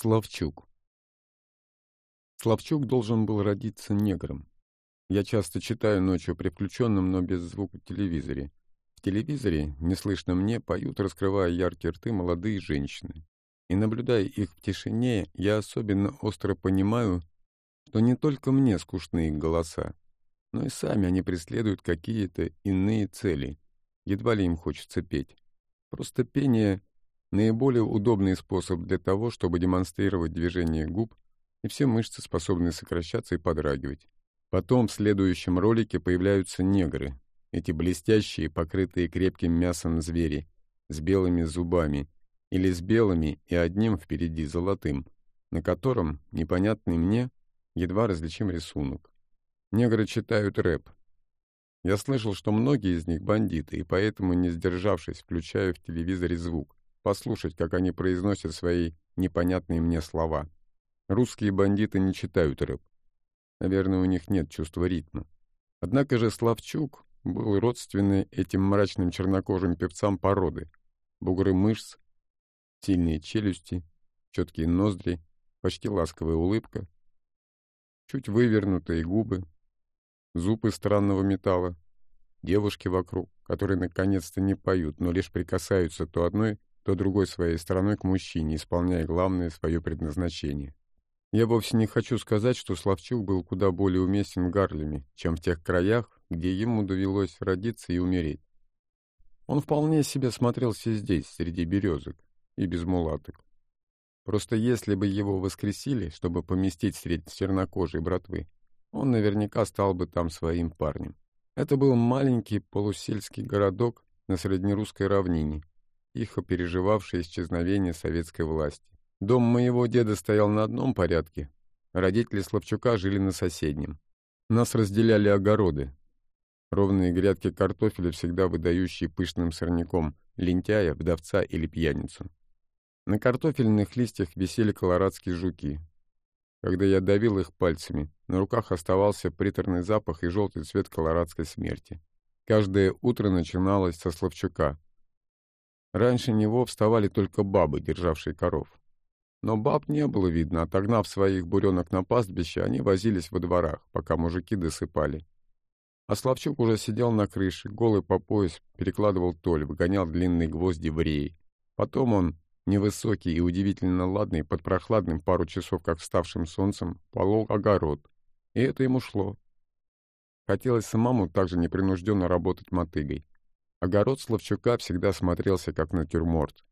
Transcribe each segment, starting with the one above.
Славчук. Славчук должен был родиться негром. Я часто читаю ночью при включенном, но без звука телевизоре. В телевизоре, неслышно мне, поют, раскрывая яркие рты, молодые женщины. И наблюдая их в тишине, я особенно остро понимаю, что не только мне скучны их голоса, но и сами они преследуют какие-то иные цели. Едва ли им хочется петь. Просто пение наиболее удобный способ для того, чтобы демонстрировать движение губ, и все мышцы способны сокращаться и подрагивать. Потом в следующем ролике появляются негры, эти блестящие, покрытые крепким мясом звери, с белыми зубами, или с белыми и одним впереди золотым, на котором, непонятный мне, едва различим рисунок. Негры читают рэп. Я слышал, что многие из них бандиты, и поэтому, не сдержавшись, включаю в телевизоре звук послушать, как они произносят свои непонятные мне слова. Русские бандиты не читают рэп. Наверное, у них нет чувства ритма. Однако же Славчук был родственный этим мрачным чернокожим певцам породы. Бугры мышц, сильные челюсти, четкие ноздри, почти ласковая улыбка, чуть вывернутые губы, зубы странного металла, девушки вокруг, которые наконец-то не поют, но лишь прикасаются то одной, то другой своей стороной к мужчине, исполняя главное свое предназначение. Я вовсе не хочу сказать, что Славчук был куда более уместен в Гарлеме, чем в тех краях, где ему довелось родиться и умереть. Он вполне себе смотрелся здесь, среди березок, и без мулаток. Просто если бы его воскресили, чтобы поместить среди чернокожей братвы, он наверняка стал бы там своим парнем. Это был маленький полусельский городок на среднерусской равнине, тихо переживавший исчезновение советской власти. Дом моего деда стоял на одном порядке, родители Славчука жили на соседнем. Нас разделяли огороды. Ровные грядки картофеля, всегда выдающие пышным сорняком лентяя, вдовца или пьяницу. На картофельных листьях висели колорадские жуки. Когда я давил их пальцами, на руках оставался приторный запах и желтый цвет колорадской смерти. Каждое утро начиналось со Славчука, Раньше него вставали только бабы, державшие коров. Но баб не было видно, отогнав своих буренок на пастбище, они возились во дворах, пока мужики досыпали. А Славчук уже сидел на крыше, голый по пояс, перекладывал толь, выгонял длинные гвозди в реи. Потом он, невысокий и удивительно ладный, под прохладным пару часов, как вставшим солнцем, полол огород. И это ему шло. Хотелось самому также непринужденно работать мотыгой. Огород Славчука всегда смотрелся как натюрморт.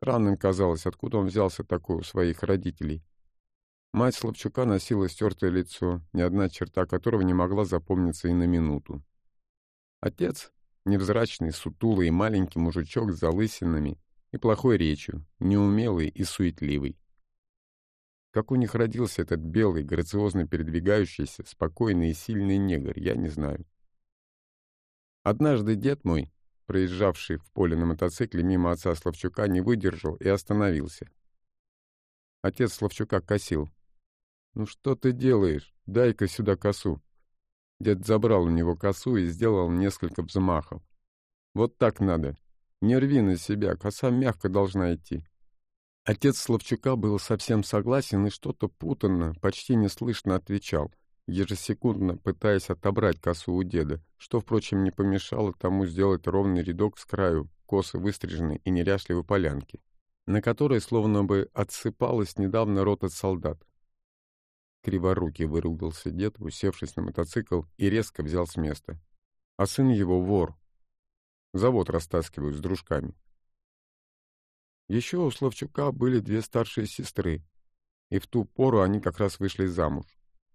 Странным казалось, откуда он взялся такой у своих родителей. Мать Славчука носила стертое лицо, ни одна черта которого не могла запомниться и на минуту. Отец — невзрачный, сутулый и маленький мужичок с залысинами и плохой речью, неумелый и суетливый. Как у них родился этот белый, грациозно передвигающийся, спокойный и сильный негр, я не знаю. Однажды дед мой, проезжавший в поле на мотоцикле мимо отца Славчука, не выдержал и остановился. Отец Славчука косил. «Ну что ты делаешь? Дай-ка сюда косу». Дед забрал у него косу и сделал несколько взмахов. «Вот так надо. Не рви на себя, коса мягко должна идти». Отец Славчука был совсем согласен и что-то путанно, почти неслышно отвечал — ежесекундно пытаясь отобрать косу у деда, что, впрочем, не помешало тому сделать ровный рядок с краю косы выстриженной и неряшливой полянки, на которой словно бы отсыпалась недавно рота солдат. Криворукий выругался дед, усевшись на мотоцикл, и резко взял с места. А сын его вор. Завод растаскивают с дружками. Еще у Славчука были две старшие сестры, и в ту пору они как раз вышли замуж.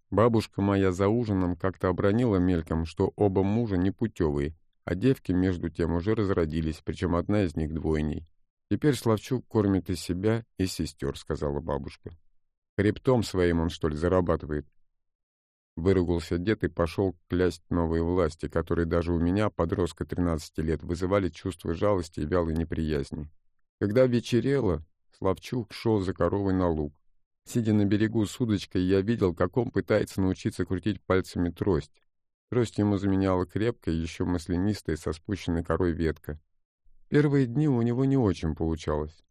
Бабушка моя за ужином как-то обронила мельком, что оба мужа непутевые, а девки между тем уже разродились, причем одна из них двойней. «Теперь Славчук кормит и себя, и сестер», — сказала бабушка. «Хребтом своим он, что ли, зарабатывает?» Выругался дед и пошел клясть новые власти, которые даже у меня, подростка 13 лет, вызывали чувство жалости и вялой неприязни. Когда вечерело, Славчук шел за коровой на луг. Сидя на берегу с удочкой, я видел, как он пытается научиться крутить пальцами трость. Трость ему заменяла крепкая, еще маслянистая, со спущенной корой ветка. Первые дни у него не очень получалось.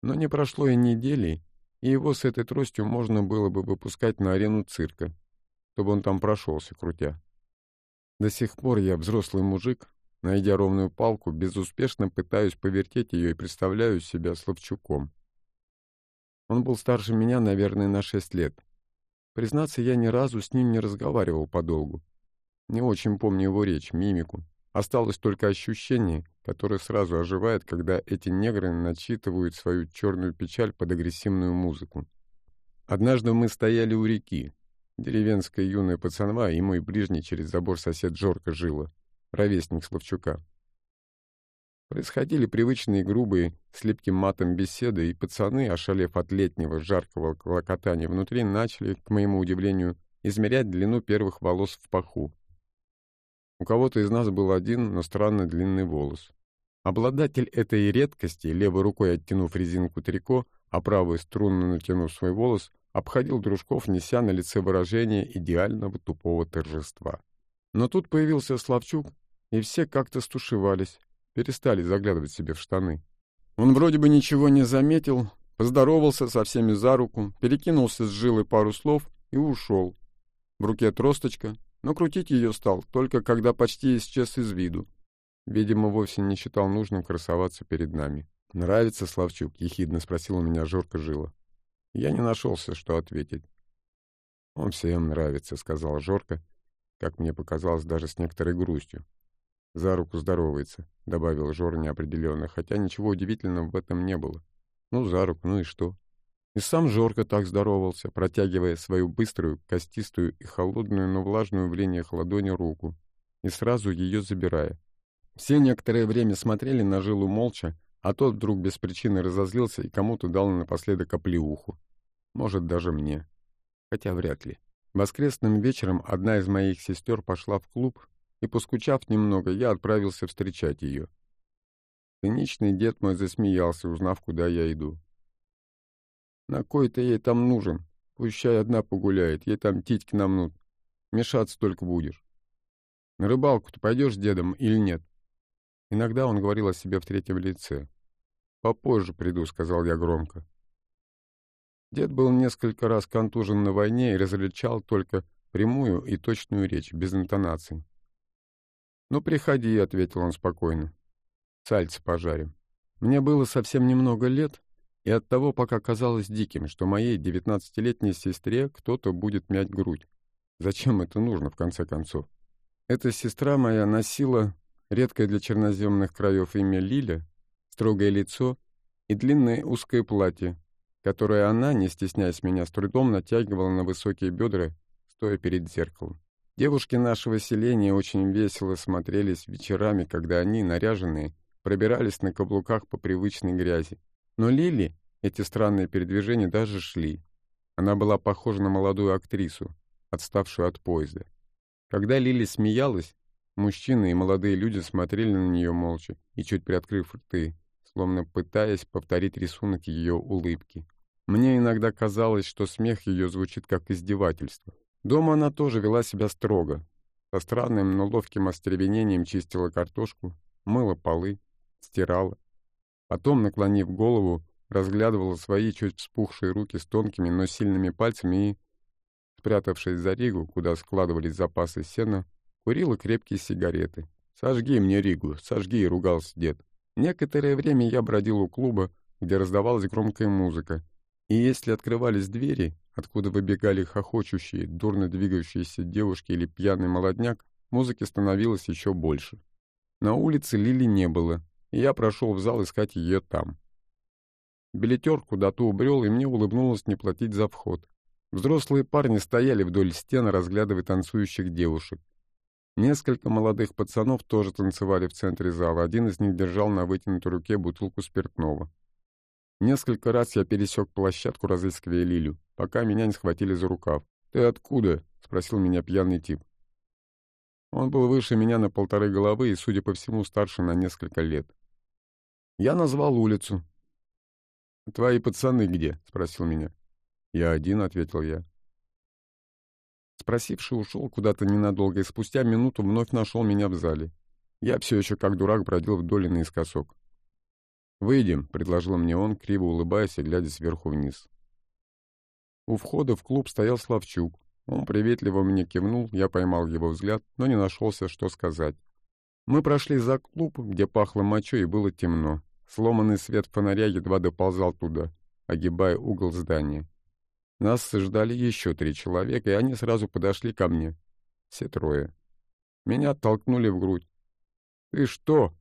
Но не прошло и недели, и его с этой тростью можно было бы выпускать на арену цирка, чтобы он там прошелся, крутя. До сих пор я, взрослый мужик, найдя ровную палку, безуспешно пытаюсь повертеть ее и представляю себя Славчуком. Он был старше меня, наверное, на шесть лет. Признаться, я ни разу с ним не разговаривал подолгу. Не очень помню его речь, мимику. Осталось только ощущение, которое сразу оживает, когда эти негры начитывают свою черную печаль под агрессивную музыку. Однажды мы стояли у реки. Деревенская юная пацанва и мой ближний через забор сосед Жорка жила, ровесник Славчука. Происходили привычные грубые, с липким матом беседы, и пацаны, ошалев от летнего жаркого клокотания внутри, начали, к моему удивлению, измерять длину первых волос в паху. У кого-то из нас был один, но странно длинный волос. Обладатель этой редкости, левой рукой оттянув резинку трико, а правой струнно натянув свой волос, обходил дружков, неся на лице выражение идеального тупого торжества. Но тут появился Славчук, и все как-то стушевались, перестали заглядывать себе в штаны. Он вроде бы ничего не заметил, поздоровался со всеми за руку, перекинулся с жилой пару слов и ушел. В руке тросточка, но крутить ее стал, только когда почти исчез из виду. Видимо, вовсе не считал нужным красоваться перед нами. «Нравится Славчук?» — ехидно спросил у меня Жорка Жила. Я не нашелся, что ответить. «Он всем нравится», — сказал Жорка, как мне показалось, даже с некоторой грустью. «За руку здоровается», — добавил Жор неопределенно, хотя ничего удивительного в этом не было. «Ну, за руку, ну и что?» И сам Жорка так здоровался, протягивая свою быструю, костистую и холодную, но влажную в линиях ладони руку, и сразу ее забирая. Все некоторое время смотрели на Жилу молча, а тот вдруг без причины разозлился и кому-то дал напоследок оплеуху. Может, даже мне. Хотя вряд ли. Воскресным вечером одна из моих сестер пошла в клуб, и, поскучав немного, я отправился встречать ее. Циничный дед мой засмеялся, узнав, куда я иду. На кой ты ей там нужен? Пущай одна погуляет, ей там титьки намнут. Мешаться только будешь. На рыбалку-то пойдешь с дедом или нет? Иногда он говорил о себе в третьем лице. «Попозже приду», — сказал я громко. Дед был несколько раз контужен на войне и различал только прямую и точную речь, без интонаций. «Ну, приходи», — ответил он спокойно. «Сальцы пожарим». Мне было совсем немного лет, и оттого пока казалось диким, что моей девятнадцатилетней сестре кто-то будет мять грудь. Зачем это нужно, в конце концов? Эта сестра моя носила редкое для черноземных краев имя Лиля, строгое лицо и длинное узкое платье, которое она, не стесняясь меня, с трудом натягивала на высокие бедра, стоя перед зеркалом. Девушки нашего селения очень весело смотрелись вечерами, когда они, наряженные, пробирались на каблуках по привычной грязи. Но Лили эти странные передвижения даже шли. Она была похожа на молодую актрису, отставшую от поезда. Когда Лили смеялась, мужчины и молодые люди смотрели на нее молча и чуть приоткрыв рты, словно пытаясь повторить рисунок ее улыбки. Мне иногда казалось, что смех ее звучит как издевательство. Дома она тоже вела себя строго. Со странным, но ловким остервенением чистила картошку, мыла полы, стирала. Потом, наклонив голову, разглядывала свои чуть вспухшие руки с тонкими, но сильными пальцами и, спрятавшись за Ригу, куда складывались запасы сена, курила крепкие сигареты. «Сожги мне Ригу, сожги!» — ругался дед. Некоторое время я бродил у клуба, где раздавалась громкая музыка, и если открывались двери, откуда выбегали хохочущие, дурно двигающиеся девушки или пьяный молодняк, музыки становилось еще больше. На улице Лили не было, и я прошел в зал искать ее там. Билетер куда-то убрел, и мне улыбнулось не платить за вход. Взрослые парни стояли вдоль стен, разглядывая танцующих девушек. Несколько молодых пацанов тоже танцевали в центре зала. Один из них держал на вытянутой руке бутылку спиртного. Несколько раз я пересек площадку, разыскивая Лилю, пока меня не схватили за рукав. «Ты откуда?» — спросил меня пьяный тип. Он был выше меня на полторы головы и, судя по всему, старше на несколько лет. Я назвал улицу. «Твои пацаны где?» — спросил меня. «Я один», — ответил я. Спросивший ушел куда-то ненадолго и спустя минуту вновь нашел меня в зале. Я все еще как дурак бродил вдоль и наискосок. «Выйдем», — предложил мне он, криво улыбаясь и глядя сверху вниз. У входа в клуб стоял Славчук. Он приветливо мне кивнул, я поймал его взгляд, но не нашелся, что сказать. Мы прошли за клуб, где пахло мочой и было темно. Сломанный свет фонаря едва доползал туда, огибая угол здания. Нас ждали еще три человека, и они сразу подошли ко мне. Все трое. Меня оттолкнули в грудь. «Ты что?»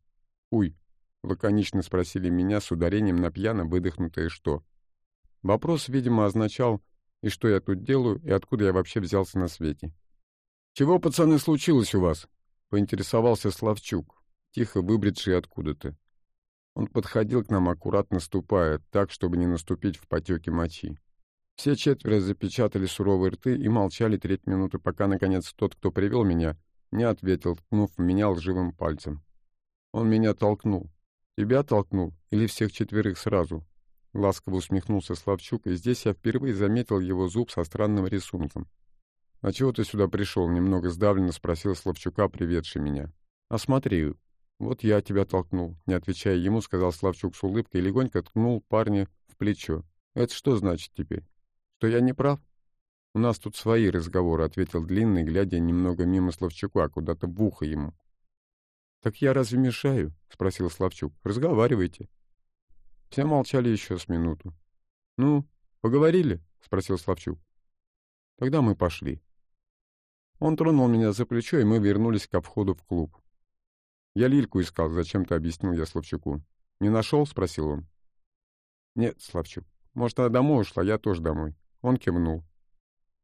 «Уй!» — лаконично спросили меня с ударением на пьяно выдохнутое «что». Вопрос, видимо, означал, и что я тут делаю, и откуда я вообще взялся на свете. «Чего, пацаны, случилось у вас?» — поинтересовался Славчук, тихо выбредший откуда-то. Он подходил к нам, аккуратно ступая, так, чтобы не наступить в потеки мочи. Все четверо запечатали суровые рты и молчали треть минуты, пока, наконец, тот, кто привел меня, не ответил, ткнув меня лживым пальцем. Он меня толкнул. Тебя толкнул или всех четверых сразу? Ласково усмехнулся Славчук, и здесь я впервые заметил его зуб со странным рисунком. «А чего ты сюда пришел?» — немного сдавленно спросил Славчука, приведший меня. «А смотри, вот я тебя толкнул», — не отвечая ему, сказал Славчук с улыбкой и легонько ткнул парня в плечо. «Это что значит теперь? Что я не прав?» «У нас тут свои разговоры», — ответил Длинный, глядя немного мимо Славчука, куда-то в ухо ему. «Так я разве мешаю?» — спросил Славчук. «Разговаривайте». Все молчали еще с минуту. «Ну, поговорили?» — спросил Славчук. «Тогда мы пошли». Он тронул меня за плечо, и мы вернулись ко входу в клуб. «Я Лильку искал», — зачем-то объяснил я Славчуку. «Не нашел?» — спросил он. «Нет, Славчук. Может, она домой ушла, я тоже домой». Он кивнул.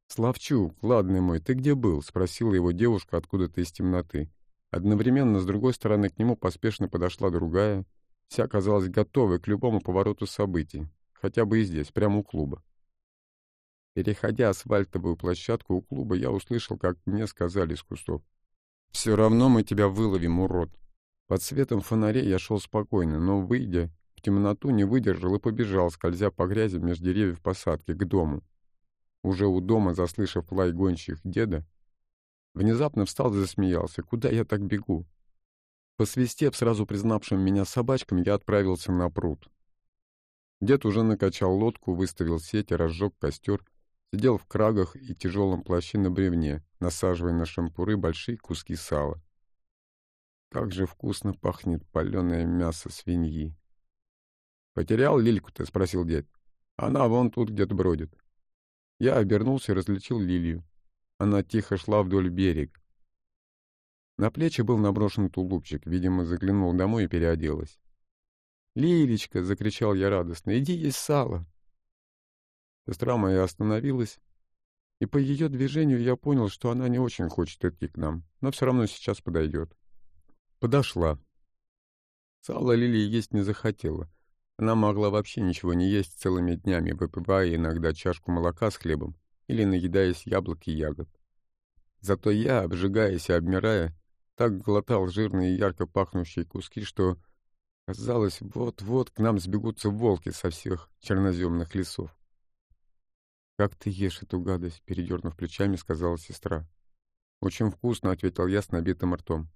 «Славчук, ладный мой, ты где был?» — спросила его девушка откуда-то из темноты. Одновременно с другой стороны к нему поспешно подошла другая, вся оказалась готовой к любому повороту событий, хотя бы и здесь, прямо у клуба. Переходя асфальтовую площадку у клуба, я услышал, как мне сказали из кустов. «Все равно мы тебя выловим, урод!» Под светом фонарей я шел спокойно, но, выйдя в темноту, не выдержал и побежал, скользя по грязи между деревьев посадки, к дому. Уже у дома, заслышав лай гонщих деда, внезапно встал и засмеялся. «Куда я так бегу?» Посвистев сразу признавшим меня собачкам, я отправился на пруд. Дед уже накачал лодку, выставил сеть и разжег костер, сидел в крагах и тяжелом плаще на бревне, насаживая на шампуры большие куски сала. Как же вкусно пахнет паленое мясо свиньи. «Потерял Лильку-то?» — спросил дед. «Она вон тут где-то бродит». Я обернулся и различил Лилию. Она тихо шла вдоль берега. На плечи был наброшен тулупчик, видимо, заглянул домой и переоделась. «Лилечка!» — закричал я радостно. «Иди есть сало!» Сестра моя остановилась, и по ее движению я понял, что она не очень хочет идти к нам, но все равно сейчас подойдет. Подошла. Сало Лилии есть не захотела. Она могла вообще ничего не есть целыми днями, выпивая иногда чашку молока с хлебом или наедаясь яблок и ягод. Зато я, обжигаясь и обмирая, так глотал жирные ярко пахнущие куски, что, казалось, вот-вот к нам сбегутся волки со всех черноземных лесов. «Как ты ешь эту гадость?» — передернув плечами, сказала сестра. «Очень вкусно», — ответил я с набитым ртом.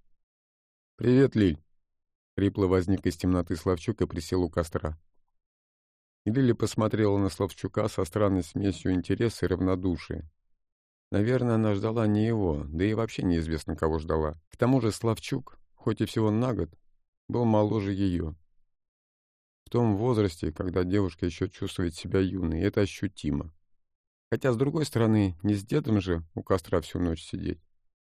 «Привет, Лиль!» — хрипло возник из темноты Славчук и присел у костра. И Лили посмотрела на Славчука со странной смесью интереса и равнодушия. Наверное, она ждала не его, да и вообще неизвестно, кого ждала. К тому же Славчук, хоть и всего на год, был моложе ее. В том возрасте, когда девушка еще чувствует себя юной, это ощутимо. Хотя, с другой стороны, не с дедом же у костра всю ночь сидеть.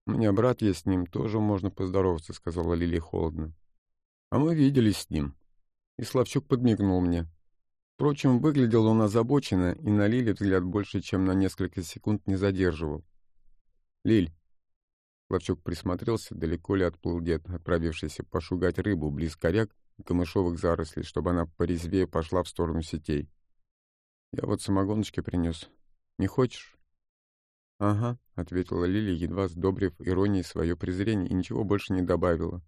У меня брат есть с ним, тоже можно поздороваться, сказала Лилия холодно. А мы виделись с ним. И Славчук подмигнул мне. Впрочем, выглядел он озабоченно, и на Лиле взгляд больше, чем на несколько секунд не задерживал. «Лиль!» Ловчук присмотрелся, далеко ли отплыл дед, отправившийся пошугать рыбу близ коряк и камышовых зарослей, чтобы она порезвее пошла в сторону сетей. «Я вот самогоночки принес. Не хочешь?» «Ага», — ответила Лили, едва сдобрив иронией свое презрение, и ничего больше не добавила,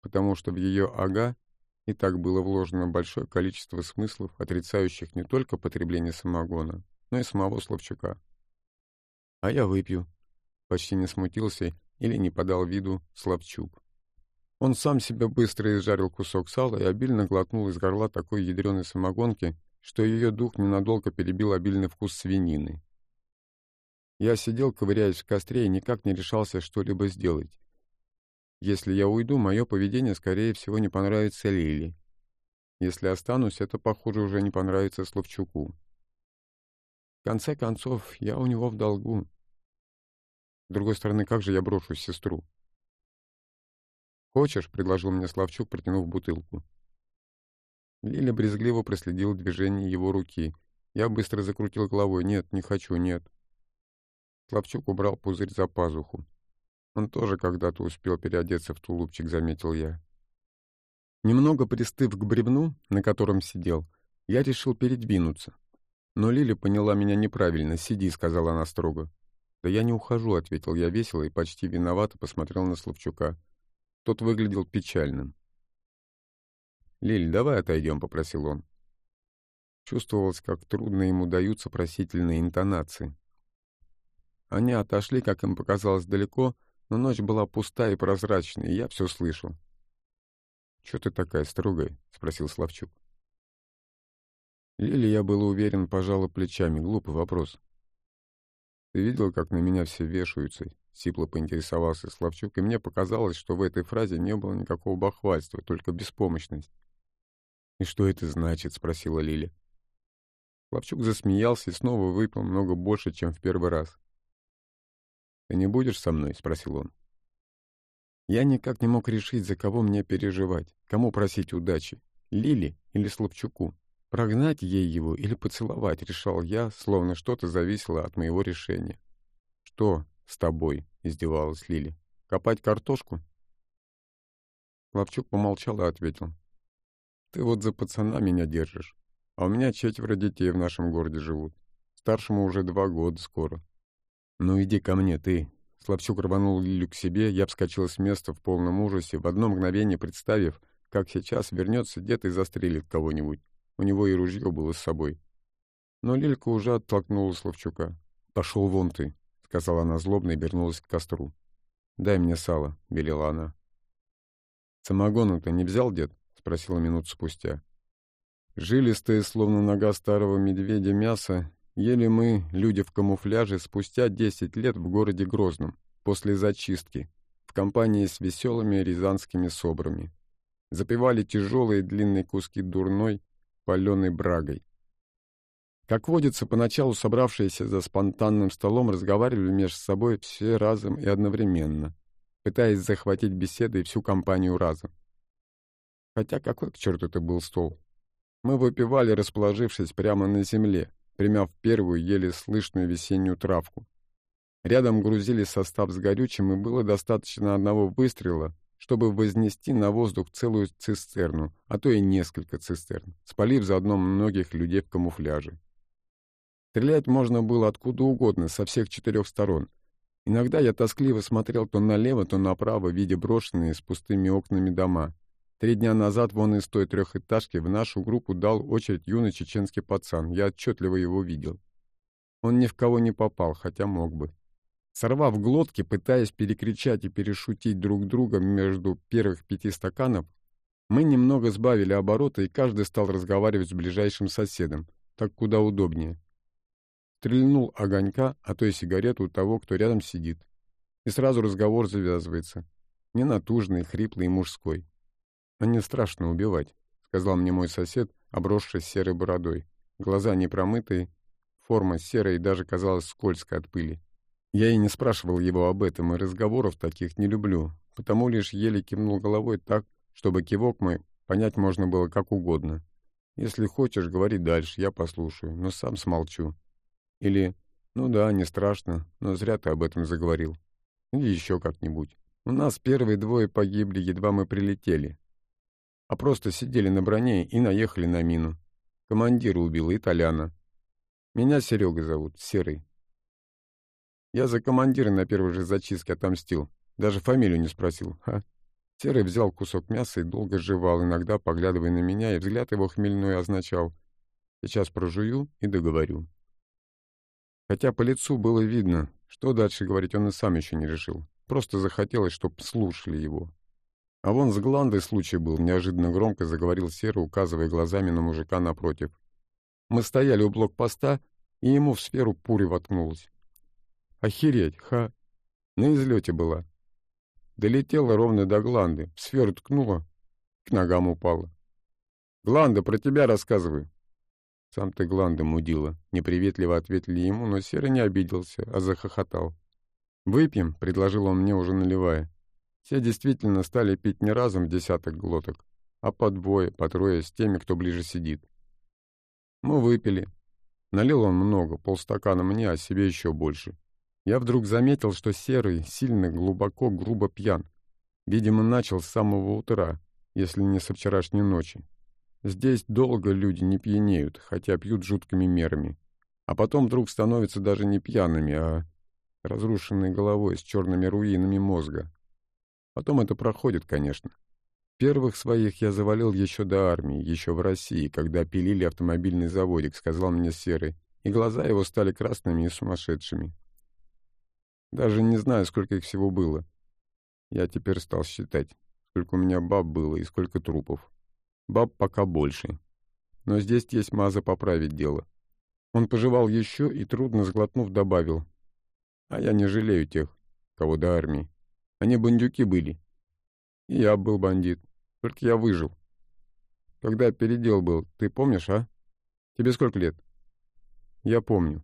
потому что в ее «ага» И так было вложено большое количество смыслов, отрицающих не только потребление самогона, но и самого Славчука. «А я выпью», — почти не смутился или не подал виду Славчук. Он сам себе быстро изжарил кусок сала и обильно глотнул из горла такой ядреной самогонки, что ее дух ненадолго перебил обильный вкус свинины. Я сидел, ковыряясь в костре, и никак не решался что-либо сделать. Если я уйду, мое поведение, скорее всего, не понравится Лили. Если останусь, это, похоже, уже не понравится Словчуку. В конце концов, я у него в долгу. С другой стороны, как же я брошу сестру? «Хочешь?» — предложил мне Славчук, протянув бутылку. Лиля брезгливо проследила движение его руки. Я быстро закрутил головой. «Нет, не хочу, нет». Славчук убрал пузырь за пазуху. Он тоже когда-то успел переодеться в тулупчик, заметил я. Немного пристыв к бревну, на котором сидел, я решил передвинуться. Но Лиля поняла меня неправильно. «Сиди», — сказала она строго. «Да я не ухожу», — ответил я весело и почти виновато посмотрел на Славчука. Тот выглядел печальным. «Лиль, давай отойдем», — попросил он. Чувствовалось, как трудно ему даются просительные интонации. Они отошли, как им показалось, далеко, но ночь была пустая и прозрачная, и я все слышал. «Чего ты такая строгая?» — спросил Славчук. Лили, я был уверен, пожала плечами. Глупый вопрос. «Ты видел, как на меня все вешаются?» — сипло поинтересовался Славчук, и мне показалось, что в этой фразе не было никакого бахвальства, только беспомощность. «И что это значит?» — спросила Лили. Славчук засмеялся и снова выпил много больше, чем в первый раз. «Ты не будешь со мной?» — спросил он. Я никак не мог решить, за кого мне переживать, кому просить удачи, Лили или Славчуку. Прогнать ей его или поцеловать, решал я, словно что-то зависело от моего решения. «Что с тобой?» — издевалась Лили. «Копать картошку?» Лапчук помолчал и ответил. «Ты вот за пацана меня держишь, а у меня четверо детей в нашем городе живут. Старшему уже два года скоро. «Ну иди ко мне, ты!» Славчук рванул Лилю к себе, я вскочил с места в полном ужасе, в одно мгновение представив, как сейчас вернется дед и застрелит кого-нибудь. У него и ружье было с собой. Но Лилька уже оттолкнула Славчука. «Пошел вон ты», — сказала она злобно и вернулась к костру. «Дай мне сало», — велела она. «Самогона-то не взял, дед?» — спросила минут спустя. Жилистое, словно нога старого медведя, мясо Ели мы, люди в камуфляже, спустя 10 лет в городе Грозном, после зачистки, в компании с веселыми рязанскими собрами. Запивали тяжелые длинные куски дурной, паленой брагой. Как водится, поначалу собравшиеся за спонтанным столом разговаривали между собой все разом и одновременно, пытаясь захватить беседой всю компанию разом. Хотя какой к черту это был стол? Мы выпивали, расположившись прямо на земле, примяв первую еле слышную весеннюю травку. Рядом грузили состав с горючим, и было достаточно одного выстрела, чтобы вознести на воздух целую цистерну, а то и несколько цистерн, спалив заодно многих людей в камуфляже. Стрелять можно было откуда угодно, со всех четырех сторон. Иногда я тоскливо смотрел то налево, то направо, видя брошенные с пустыми окнами дома. Три дня назад вон из той трехэтажки в нашу группу дал очередь юный чеченский пацан. Я отчетливо его видел. Он ни в кого не попал, хотя мог бы. Сорвав глотки, пытаясь перекричать и перешутить друг друга между первых пяти стаканов, мы немного сбавили обороты, и каждый стал разговаривать с ближайшим соседом. Так куда удобнее. Стрельнул огонька, а то и сигарету у того, кто рядом сидит. И сразу разговор завязывается. Ненатужный, хриплый и мужской. «А не страшно убивать», — сказал мне мой сосед, обросший серой бородой. Глаза непромытые, форма серая и даже казалась скользкой от пыли. Я и не спрашивал его об этом, и разговоров таких не люблю, потому лишь еле кивнул головой так, чтобы кивок мой понять можно было как угодно. Если хочешь, говори дальше, я послушаю, но сам смолчу. Или «Ну да, не страшно, но зря ты об этом заговорил». Или еще как-нибудь. У нас первые двое погибли, едва мы прилетели а просто сидели на броне и наехали на мину. Командира убила итальяна. Меня Серега зовут, Серый. Я за командира на первой же зачистке отомстил. Даже фамилию не спросил. Ха. Серый взял кусок мяса и долго жевал, иногда поглядывая на меня, и взгляд его хмельной означал «Сейчас прожую и договорю». Хотя по лицу было видно, что дальше говорить он и сам еще не решил. Просто захотелось, чтоб слушали его. А вон с Гландой случай был, неожиданно громко заговорил Серый, указывая глазами на мужика напротив. Мы стояли у блокпоста, и ему в сферу пури воткнулась. Охереть, ха! На излете была. Долетела ровно до гланды, в сферу ткнула, к ногам упала. «Гланда, про тебя рассказываю». «Сам ты гланда мудила», — неприветливо ответили ему, но Серый не обиделся, а захохотал. «Выпьем», — предложил он мне, уже наливая. Все действительно стали пить не разом в десяток глоток, а по двое, по трое с теми, кто ближе сидит. Мы выпили. Налил он много, полстакана мне, а себе еще больше. Я вдруг заметил, что Серый сильно, глубоко, грубо пьян. Видимо, начал с самого утра, если не со вчерашней ночи. Здесь долго люди не пьянеют, хотя пьют жуткими мерами. А потом вдруг становятся даже не пьяными, а разрушенной головой с черными руинами мозга. Потом это проходит, конечно. Первых своих я завалил еще до армии, еще в России, когда пилили автомобильный заводик, сказал мне Серый, и глаза его стали красными и сумасшедшими. Даже не знаю, сколько их всего было. Я теперь стал считать, сколько у меня баб было и сколько трупов. Баб пока больше. Но здесь есть маза поправить дело. Он пожевал еще и, трудно сглотнув, добавил. А я не жалею тех, кого до армии. Они бандюки были. И я был бандит. Только я выжил. Когда передел был, ты помнишь, а? Тебе сколько лет? Я помню.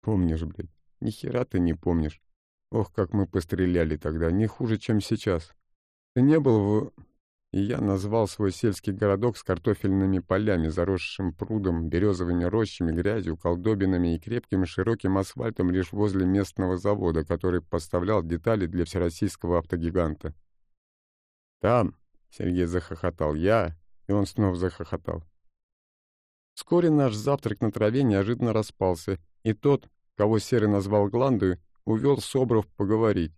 Помнишь, блядь. Ни хера ты не помнишь. Ох, как мы постреляли тогда, не хуже, чем сейчас. Ты не был в... И я назвал свой сельский городок с картофельными полями, заросшим прудом, березовыми рощами, грязью, колдобинами и крепким широким асфальтом лишь возле местного завода, который поставлял детали для всероссийского автогиганта. «Там!» — Сергей захохотал. «Я!» — и он снова захохотал. Вскоре наш завтрак на траве неожиданно распался, и тот, кого Серый назвал Гландою, увел Собров поговорить.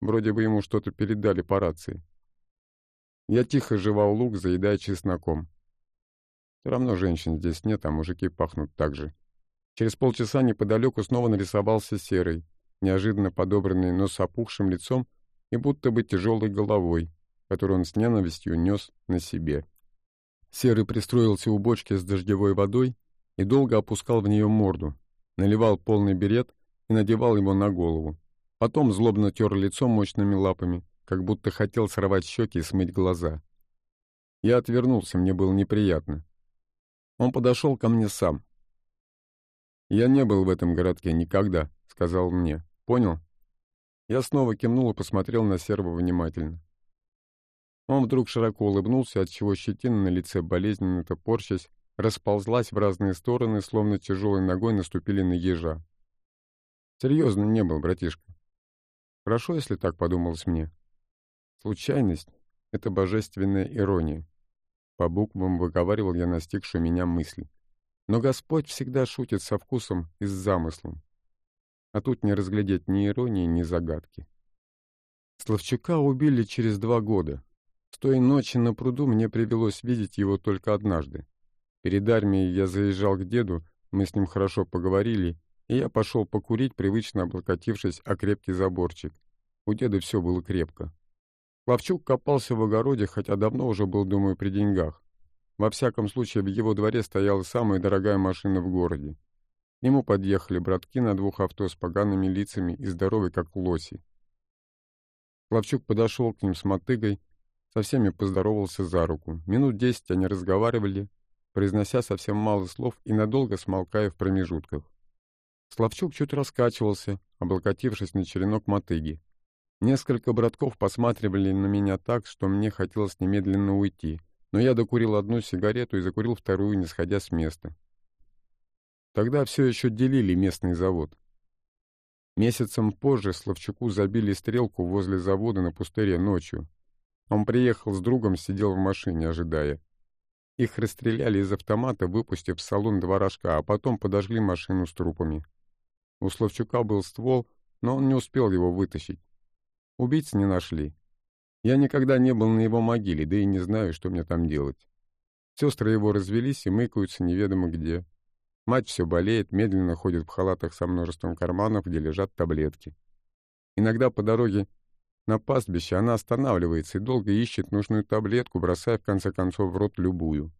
Вроде бы ему что-то передали по рации. Я тихо жевал лук, заедая чесноком. Все равно женщин здесь нет, а мужики пахнут так же. Через полчаса неподалеку снова нарисовался серый, неожиданно подобранный, но с опухшим лицом и будто бы тяжелой головой, которую он с ненавистью нес на себе. Серый пристроился у бочки с дождевой водой и долго опускал в нее морду, наливал полный берет и надевал его на голову. Потом злобно тер лицо мощными лапами, как будто хотел сорвать щеки и смыть глаза. Я отвернулся, мне было неприятно. Он подошел ко мне сам. «Я не был в этом городке никогда», — сказал мне. «Понял?» Я снова кивнул и посмотрел на Серва внимательно. Он вдруг широко улыбнулся, отчего щетина на лице болезненно топорщась, расползлась в разные стороны, словно тяжелой ногой наступили на ежа. Серьезно не был, братишка. Хорошо, если так подумалось мне. Случайность — это божественная ирония. По буквам выговаривал я настигшую меня мысль. Но Господь всегда шутит со вкусом и с замыслом. А тут не разглядеть ни иронии, ни загадки. Славчука убили через два года. С той ночи на пруду мне привелось видеть его только однажды. Перед армией я заезжал к деду, мы с ним хорошо поговорили, и я пошел покурить, привычно облокотившись о крепкий заборчик. У деда все было крепко. Ловчук копался в огороде, хотя давно уже был, думаю, при деньгах. Во всяком случае, в его дворе стояла самая дорогая машина в городе. К нему подъехали братки на двух авто с погаными лицами и здоровы, как лоси. Ловчук подошел к ним с мотыгой, со всеми поздоровался за руку. Минут десять они разговаривали, произнося совсем мало слов и надолго смолкая в промежутках. Славчук чуть раскачивался, облокотившись на черенок мотыги. Несколько братков посматривали на меня так, что мне хотелось немедленно уйти, но я докурил одну сигарету и закурил вторую, не сходя с места. Тогда все еще делили местный завод. Месяцем позже Славчуку забили стрелку возле завода на пустыре ночью. Он приехал с другом, сидел в машине, ожидая. Их расстреляли из автомата, выпустив в салон два рожка, а потом подожгли машину с трупами. У Славчука был ствол, но он не успел его вытащить. Убийц не нашли. Я никогда не был на его могиле, да и не знаю, что мне там делать. Сестры его развелись и мыкаются неведомо где. Мать все болеет, медленно ходит в халатах со множеством карманов, где лежат таблетки. Иногда по дороге на пастбище она останавливается и долго ищет нужную таблетку, бросая в конце концов в рот любую.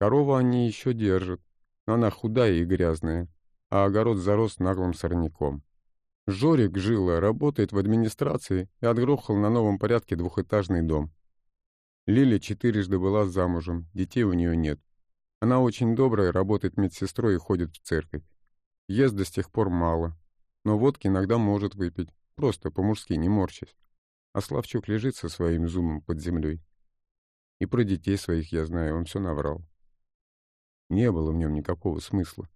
Корову они еще держат, но она худая и грязная, а огород зарос наглым сорняком. Жорик Жила работает в администрации и отгрохал на новом порядке двухэтажный дом. Лиля четырежды была замужем, детей у нее нет. Она очень добрая, работает медсестрой и ходит в церковь. Ест до сих пор мало, но водки иногда может выпить, просто по-мужски не морщась. А Славчук лежит со своим зумом под землей. И про детей своих я знаю, он все наврал. Не было в нем никакого смысла.